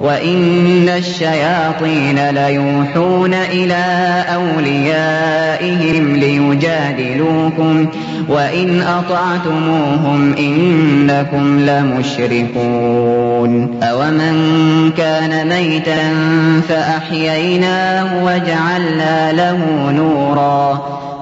وإن الشياطين ليوحون إلى أوليائهم ليجادلوكم وإن أطعتموهم إنكم لمشركون أومن كان ميتا فأحييناه وجعلنا له نورا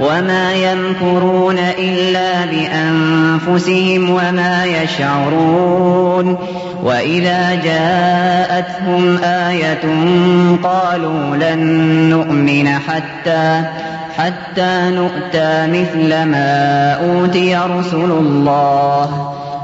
وما يمكرون إلا بأنفسهم وما يشعرون وإذا جاءتهم آية قالوا لن نؤمن حتى حتى نؤتى مثل ما أوتي رسل الله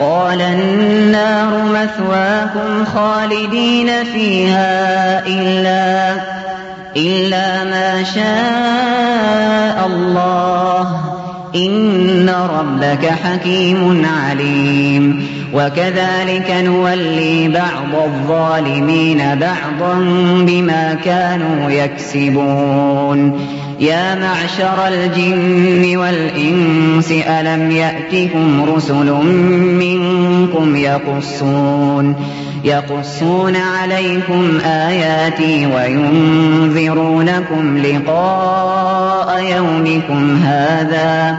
قال النار مثواكم خالدين فيها إلا إلا ما شاء الله. إن ربك حكيم عليم. وكذلك نولي بعض الظالمين بعضا بما كانوا يكسبون. يا معشر الجن والإنس ألم يأتكم رسل منكم يقصون يقصون عليكم آياتي وينذرونكم لقاء يومكم هذا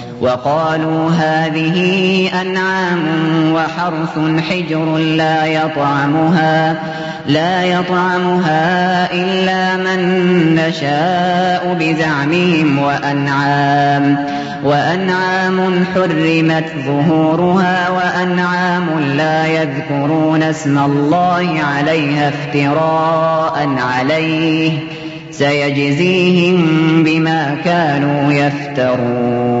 وقالوا هذه أنعام وحرث حجر لا يطعمها لا يطعمها إلا من نشاء بزعمهم وأنعام وأنعام حرمت ظهورها وأنعام لا يذكرون اسم الله عليها افتراء عليه سيجزيهم بما كانوا يفترون.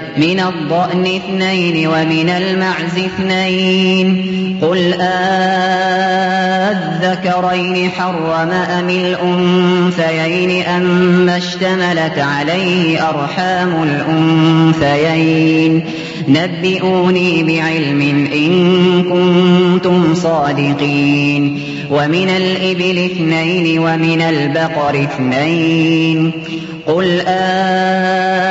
من الضأن اثنين ومن المعز اثنين. قل أذكرين حرم أم الأنثيين أم اشتملت عليه أرحام الأنثيين. نبئوني بعلم إن كنتم صادقين. ومن الإبل اثنين ومن البقر اثنين. قل أذكرين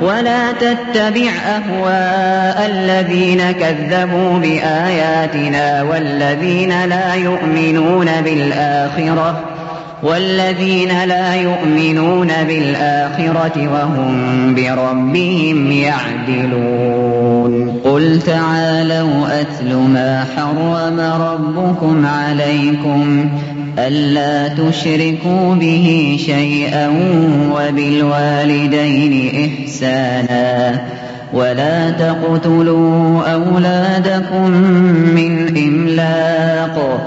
ولا تتبع أهواء الذين كذبوا بآياتنا والذين لا يؤمنون بالآخرة والذين لا يؤمنون بالآخرة وهم بربهم يعدلون. قل تعالوا أتل ما حرم ربكم عليكم ألا تشركوا به شيئا وبالوالدين إحسانا ولا تقتلوا أولادكم من إملاق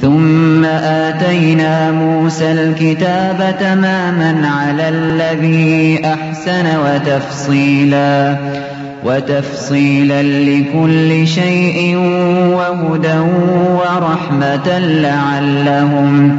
ثم آتينا موسى الكتاب تماما على الذي أحسن وتفصيلا وتفصيلا لكل شيء وهدى ورحمة لعلهم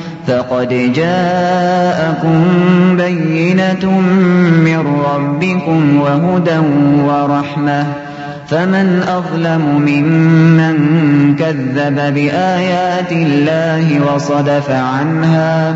فقد جاءكم بينة من ربكم وهدى ورحمة فمن أظلم ممن كذب بآيات الله وصدف عنها